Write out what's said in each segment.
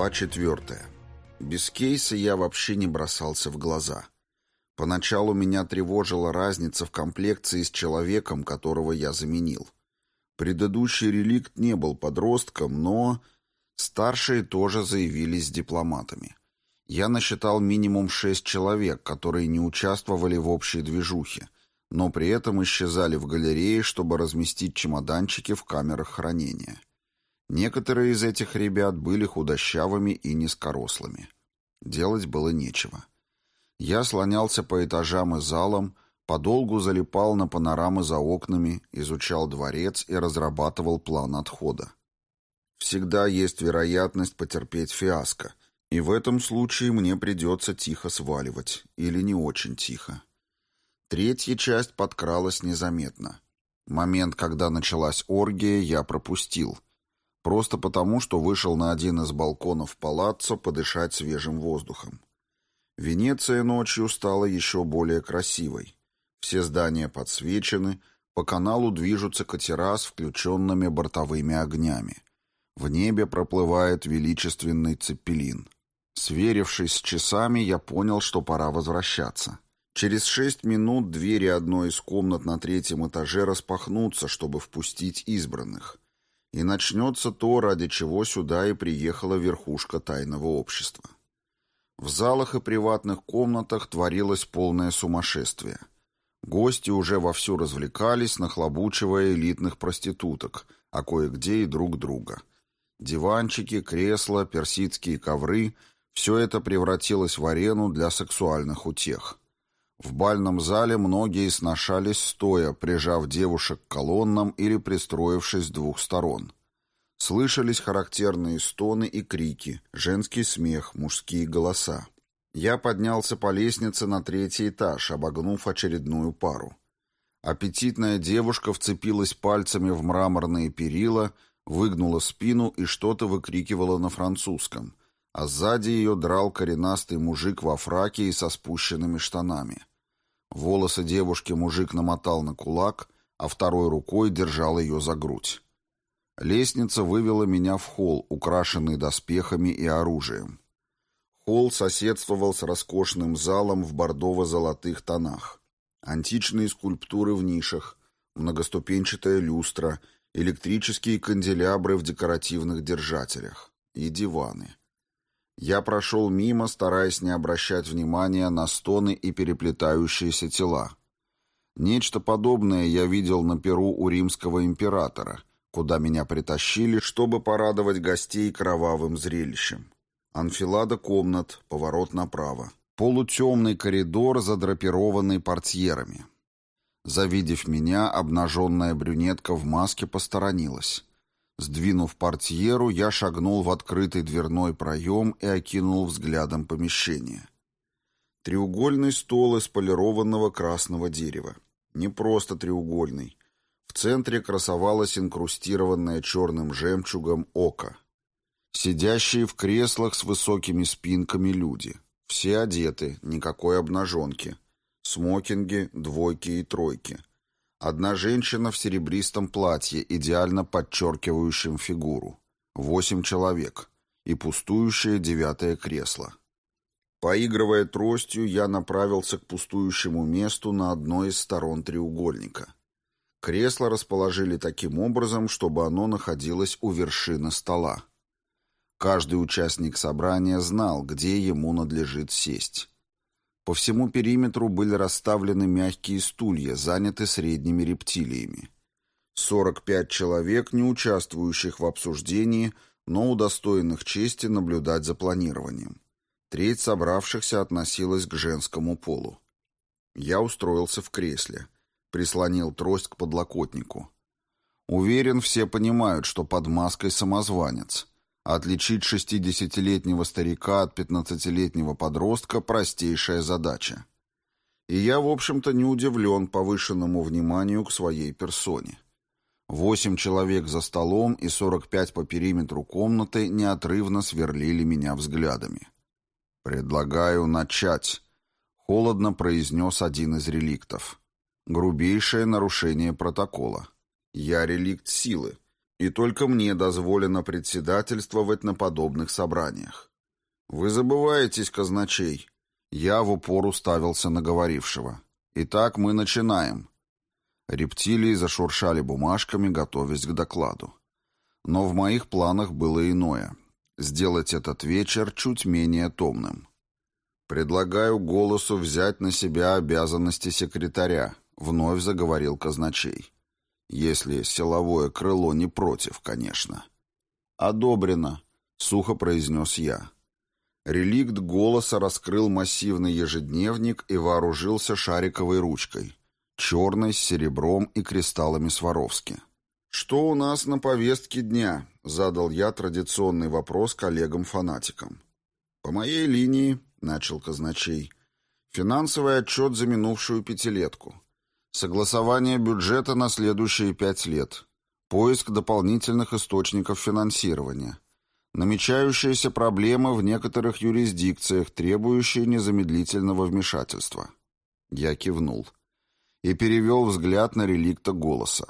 Глава четвертая. Без кейса я вообще не бросался в глаза. Поначалу меня тревожила разница в комплекции с человеком, которого я заменил. Предыдущий реликт не был подростком, но... Старшие тоже заявились дипломатами. Я насчитал минимум шесть человек, которые не участвовали в общей движухе, но при этом исчезали в галерее, чтобы разместить чемоданчики в камерах хранения. Некоторые из этих ребят были худощавыми и низкорослыми. Делать было нечего. Я слонялся по этажам и залам, подолгу залипал на панорамы за окнами, изучал дворец и разрабатывал план отхода. Всегда есть вероятность потерпеть фиаско, и в этом случае мне придется тихо сваливать, или не очень тихо. Третья часть подкралась незаметно. Момент, когда началась оргия, я пропустил — Просто потому, что вышел на один из балконов палаццо подышать свежим воздухом. Венеция ночью стала еще более красивой. Все здания подсвечены, по каналу движутся катера с включенными бортовыми огнями. В небе проплывает величественный цепелин. Сверившись с часами, я понял, что пора возвращаться. Через шесть минут двери одной из комнат на третьем этаже распахнутся, чтобы впустить избранных и начнется то, ради чего сюда и приехала верхушка тайного общества. В залах и приватных комнатах творилось полное сумасшествие. Гости уже вовсю развлекались, нахлобучивая элитных проституток, а кое-где и друг друга. Диванчики, кресла, персидские ковры — все это превратилось в арену для сексуальных утех. В бальном зале многие сношались стоя, прижав девушек к колоннам или пристроившись с двух сторон. Слышались характерные стоны и крики, женский смех, мужские голоса. Я поднялся по лестнице на третий этаж, обогнув очередную пару. Аппетитная девушка вцепилась пальцами в мраморные перила, выгнула спину и что-то выкрикивала на французском, а сзади ее драл коренастый мужик во фраке и со спущенными штанами. Волосы девушки мужик намотал на кулак, а второй рукой держал ее за грудь. Лестница вывела меня в холл, украшенный доспехами и оружием. Холл соседствовал с роскошным залом в бордово-золотых тонах. Античные скульптуры в нишах, многоступенчатая люстра, электрические канделябры в декоративных держателях и диваны. Я прошел мимо, стараясь не обращать внимания на стоны и переплетающиеся тела. Нечто подобное я видел на перу у римского императора, куда меня притащили, чтобы порадовать гостей кровавым зрелищем. Анфилада комнат, поворот направо. Полутемный коридор, задрапированный портьерами. Завидев меня, обнаженная брюнетка в маске посторонилась. Сдвинув портьеру, я шагнул в открытый дверной проем и окинул взглядом помещение. Треугольный стол из полированного красного дерева. Не просто треугольный. В центре красовалось инкрустированное черным жемчугом око. Сидящие в креслах с высокими спинками люди. Все одеты, никакой обнаженки. Смокинги, двойки и тройки. Одна женщина в серебристом платье, идеально подчеркивающем фигуру. Восемь человек. И пустующее девятое кресло. Поигрывая тростью, я направился к пустующему месту на одной из сторон треугольника. Кресло расположили таким образом, чтобы оно находилось у вершины стола. Каждый участник собрания знал, где ему надлежит сесть. По всему периметру были расставлены мягкие стулья, заняты средними рептилиями. 45 человек, не участвующих в обсуждении, но удостоенных чести наблюдать за планированием. Треть собравшихся относилась к женскому полу. Я устроился в кресле, прислонил трость к подлокотнику. Уверен, все понимают, что под маской самозванец. Отличить шестидесятилетнего старика от пятнадцатилетнего подростка – простейшая задача. И я, в общем-то, не удивлен повышенному вниманию к своей персоне. Восемь человек за столом и сорок пять по периметру комнаты неотрывно сверлили меня взглядами. «Предлагаю начать», — холодно произнес один из реликтов. «Грубейшее нарушение протокола. Я реликт силы, И только мне дозволено председательствовать на подобных собраниях. Вы забываетесь, казначей. Я в упор уставился на говорившего. Итак, мы начинаем. Рептилии зашуршали бумажками, готовясь к докладу. Но в моих планах было иное — сделать этот вечер чуть менее томным. «Предлагаю голосу взять на себя обязанности секретаря», — вновь заговорил казначей. «Если силовое крыло не против, конечно». «Одобрено», — сухо произнес я. Реликт голоса раскрыл массивный ежедневник и вооружился шариковой ручкой черный, с серебром и кристаллами Сваровски. «Что у нас на повестке дня?» — задал я традиционный вопрос коллегам-фанатикам. «По моей линии», — начал казначей, — «финансовый отчет за минувшую пятилетку, согласование бюджета на следующие пять лет, поиск дополнительных источников финансирования, намечающиеся проблемы в некоторых юрисдикциях, требующие незамедлительного вмешательства». Я кивнул и перевел взгляд на реликта голоса.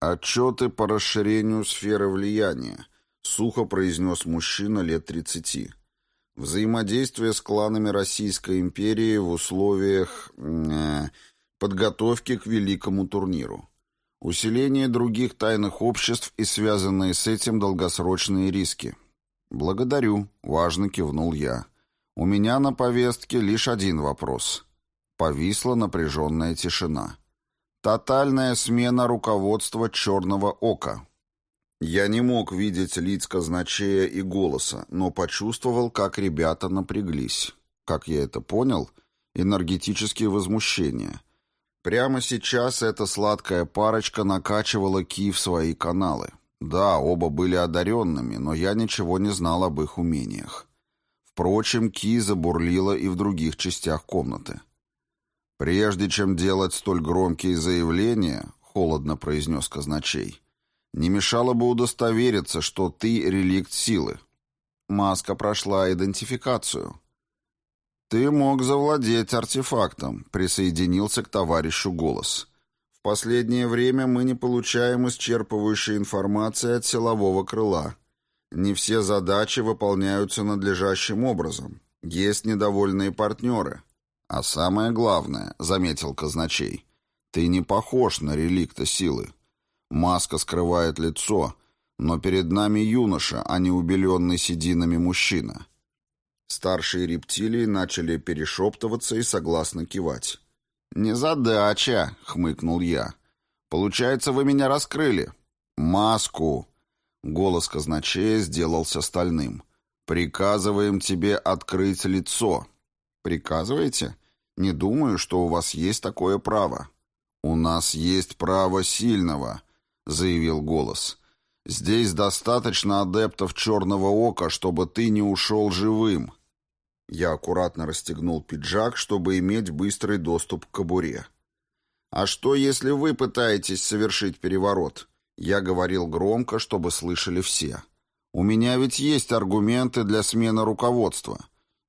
«Отчеты по расширению сферы влияния», — сухо произнес мужчина лет тридцати. «Взаимодействие с кланами Российской империи в условиях э, подготовки к великому турниру. Усиление других тайных обществ и связанные с этим долгосрочные риски». «Благодарю», — важно кивнул я. «У меня на повестке лишь один вопрос». Повисла напряженная тишина. Тотальная смена руководства «Черного ока». Я не мог видеть лиц казначея и голоса, но почувствовал, как ребята напряглись. Как я это понял? Энергетические возмущения. Прямо сейчас эта сладкая парочка накачивала Ки в свои каналы. Да, оба были одаренными, но я ничего не знал об их умениях. Впрочем, Ки забурлила и в других частях комнаты. «Прежде чем делать столь громкие заявления», — холодно произнес казначей, «не мешало бы удостовериться, что ты реликт силы. Маска прошла идентификацию». «Ты мог завладеть артефактом», — присоединился к товарищу голос. «В последнее время мы не получаем исчерпывающей информации от силового крыла. Не все задачи выполняются надлежащим образом. Есть недовольные партнеры». «А самое главное», — заметил казначей, — «ты не похож на реликта силы. Маска скрывает лицо, но перед нами юноша, а не убеленный сединами мужчина». Старшие рептилии начали перешептываться и согласно кивать. «Незадача», — хмыкнул я. «Получается, вы меня раскрыли». «Маску!» — голос казначея сделался стальным. «Приказываем тебе открыть лицо». «Приказываете?» Не думаю, что у вас есть такое право. У нас есть право сильного, заявил голос. Здесь достаточно адептов черного ока, чтобы ты не ушел живым. Я аккуратно расстегнул пиджак, чтобы иметь быстрый доступ к кобуре. «А что, если вы пытаетесь совершить переворот?» Я говорил громко, чтобы слышали все. «У меня ведь есть аргументы для смены руководства.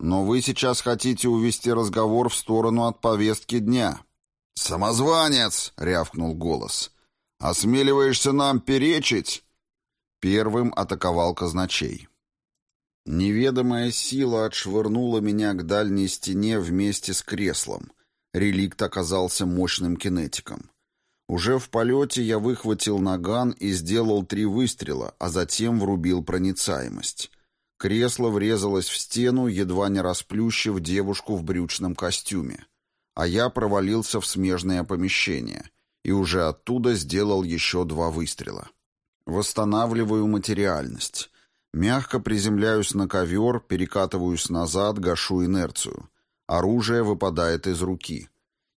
Но вы сейчас хотите увести разговор в сторону от повестки дня. «Самозванец!» — рявкнул голос. «Осмеливаешься нам перечить?» Первым атаковал казначей. Неведомая сила отшвырнула меня к дальней стене вместе с креслом. Реликт оказался мощным кинетиком. Уже в полете я выхватил наган и сделал три выстрела, а затем врубил проницаемость. Кресло врезалось в стену, едва не расплющив девушку в брючном костюме. А я провалился в смежное помещение и уже оттуда сделал еще два выстрела. Восстанавливаю материальность. Мягко приземляюсь на ковер, перекатываюсь назад, гашу инерцию. Оружие выпадает из руки.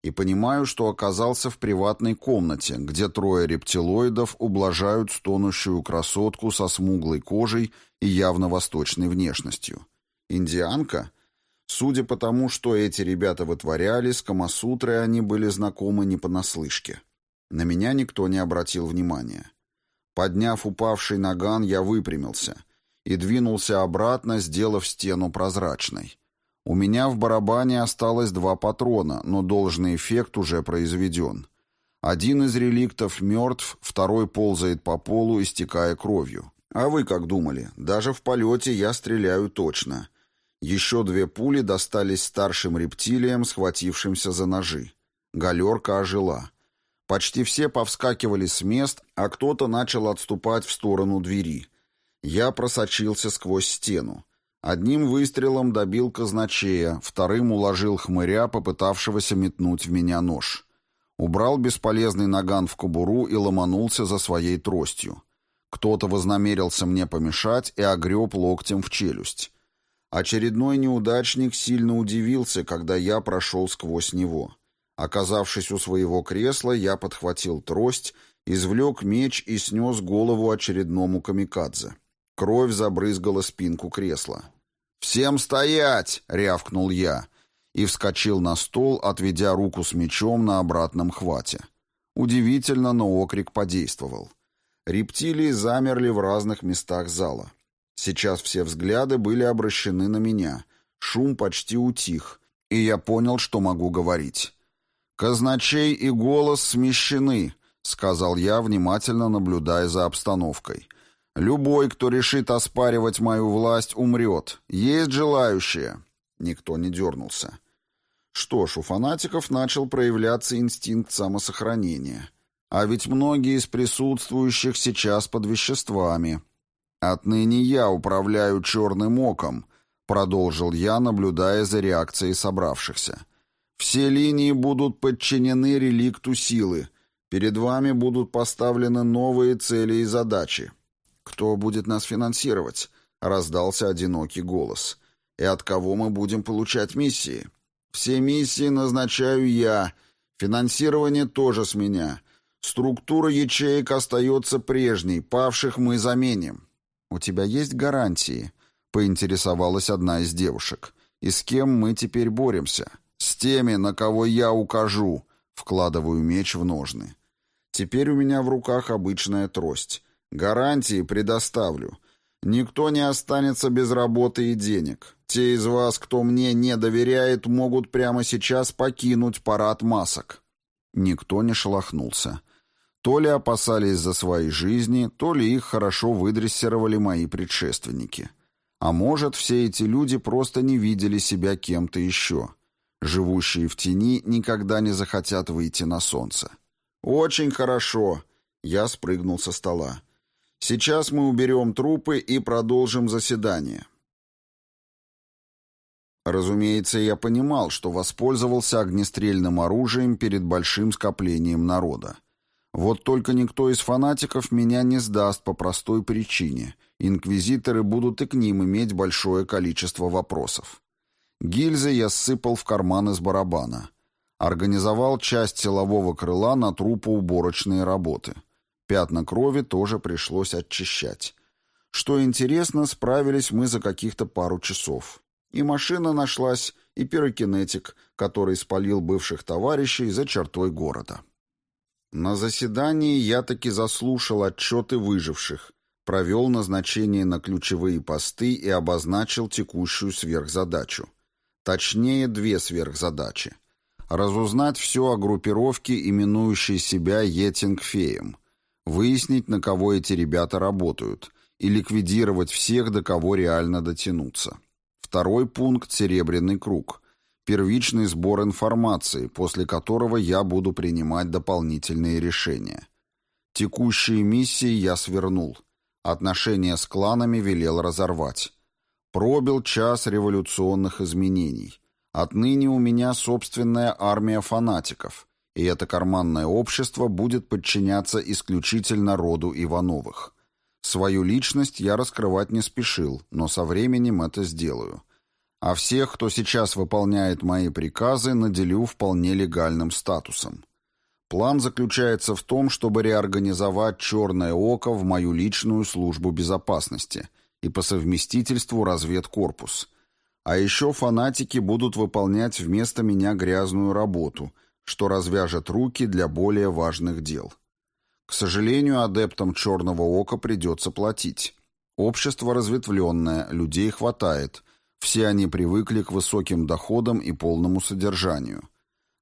И понимаю, что оказался в приватной комнате, где трое рептилоидов ублажают стонущую красотку со смуглой кожей и явно восточной внешностью. Индианка? Судя по тому, что эти ребята вытворяли, с Камасутрой они были знакомы не понаслышке. На меня никто не обратил внимания. Подняв упавший наган, я выпрямился и двинулся обратно, сделав стену прозрачной. У меня в барабане осталось два патрона, но должный эффект уже произведен. Один из реликтов мертв, второй ползает по полу, истекая кровью. А вы как думали? Даже в полете я стреляю точно. Еще две пули достались старшим рептилиям, схватившимся за ножи. Галерка ожила. Почти все повскакивали с мест, а кто-то начал отступать в сторону двери. Я просочился сквозь стену. Одним выстрелом добил казначея, вторым уложил хмыря, попытавшегося метнуть в меня нож. Убрал бесполезный наган в кобуру и ломанулся за своей тростью. Кто-то вознамерился мне помешать и огреб локтем в челюсть. Очередной неудачник сильно удивился, когда я прошел сквозь него. Оказавшись у своего кресла, я подхватил трость, извлек меч и снес голову очередному камикадзе. Кровь забрызгала спинку кресла. «Всем стоять!» — рявкнул я и вскочил на стол, отведя руку с мечом на обратном хвате. Удивительно, но окрик подействовал. Рептилии замерли в разных местах зала. Сейчас все взгляды были обращены на меня. Шум почти утих, и я понял, что могу говорить. «Казначей и голос смещены», — сказал я, внимательно наблюдая за обстановкой. Любой, кто решит оспаривать мою власть, умрет. Есть желающие?» Никто не дернулся. Что ж, у фанатиков начал проявляться инстинкт самосохранения. А ведь многие из присутствующих сейчас под веществами. «Отныне я управляю черным оком», — продолжил я, наблюдая за реакцией собравшихся. «Все линии будут подчинены реликту силы. Перед вами будут поставлены новые цели и задачи. «Кто будет нас финансировать?» — раздался одинокий голос. «И от кого мы будем получать миссии?» «Все миссии назначаю я. Финансирование тоже с меня. Структура ячеек остается прежней, павших мы заменим». «У тебя есть гарантии?» — поинтересовалась одна из девушек. «И с кем мы теперь боремся?» «С теми, на кого я укажу», — вкладываю меч в ножны. «Теперь у меня в руках обычная трость». Гарантии предоставлю. Никто не останется без работы и денег. Те из вас, кто мне не доверяет, могут прямо сейчас покинуть парад масок». Никто не шелохнулся. То ли опасались за свои жизни, то ли их хорошо выдрессировали мои предшественники. А может, все эти люди просто не видели себя кем-то еще. Живущие в тени никогда не захотят выйти на солнце. «Очень хорошо!» Я спрыгнул со стола. Сейчас мы уберем трупы и продолжим заседание. Разумеется, я понимал, что воспользовался огнестрельным оружием перед большим скоплением народа. Вот только никто из фанатиков меня не сдаст по простой причине. Инквизиторы будут и к ним иметь большое количество вопросов. Гильзы я сыпал в карман из барабана. Организовал часть силового крыла на трупоуборочные работы. Пятна крови тоже пришлось очищать. Что интересно, справились мы за каких-то пару часов. И машина нашлась, и пирокинетик, который спалил бывших товарищей за чертой города. На заседании я таки заслушал отчеты выживших, провел назначение на ключевые посты и обозначил текущую сверхзадачу. Точнее, две сверхзадачи. Разузнать все о группировке, именующей себя Етингфеем – выяснить, на кого эти ребята работают, и ликвидировать всех, до кого реально дотянуться. Второй пункт – серебряный круг. Первичный сбор информации, после которого я буду принимать дополнительные решения. Текущие миссии я свернул. Отношения с кланами велел разорвать. Пробил час революционных изменений. Отныне у меня собственная армия фанатиков – и это карманное общество будет подчиняться исключительно роду Ивановых. Свою личность я раскрывать не спешил, но со временем это сделаю. А всех, кто сейчас выполняет мои приказы, наделю вполне легальным статусом. План заключается в том, чтобы реорганизовать «Черное око» в мою личную службу безопасности и по совместительству разведкорпус. А еще фанатики будут выполнять вместо меня грязную работу – что развяжет руки для более важных дел. К сожалению, адептам черного ока придется платить. Общество разветвленное, людей хватает, все они привыкли к высоким доходам и полному содержанию.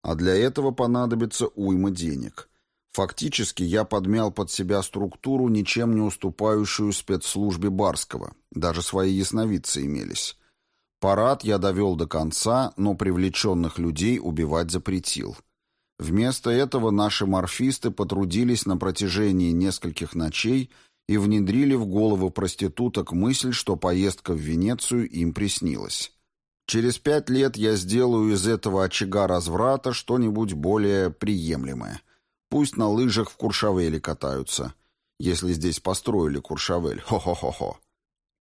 А для этого понадобится уйма денег. Фактически я подмял под себя структуру, ничем не уступающую спецслужбе Барского. Даже свои ясновидцы имелись. Парад я довел до конца, но привлеченных людей убивать запретил. Вместо этого наши морфисты потрудились на протяжении нескольких ночей и внедрили в головы проституток мысль, что поездка в Венецию им приснилась. Через пять лет я сделаю из этого очага разврата что-нибудь более приемлемое – Пусть на лыжах в Куршавеле катаются, если здесь построили Куршавель. Хо-хо-хо-хо.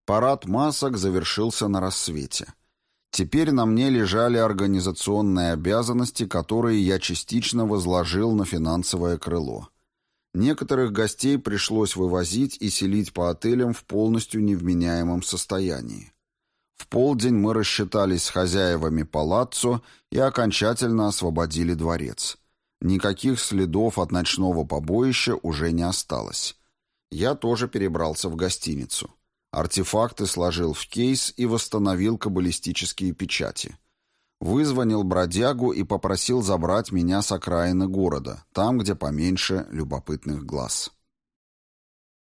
Парад масок завершился на рассвете. Теперь на мне лежали организационные обязанности, которые я частично возложил на финансовое крыло. Некоторых гостей пришлось вывозить и селить по отелям в полностью невменяемом состоянии. В полдень мы рассчитались с хозяевами палаццо и окончательно освободили дворец. Никаких следов от ночного побоища уже не осталось. Я тоже перебрался в гостиницу. Артефакты сложил в кейс и восстановил каббалистические печати. Вызвонил бродягу и попросил забрать меня с окраины города, там, где поменьше любопытных глаз.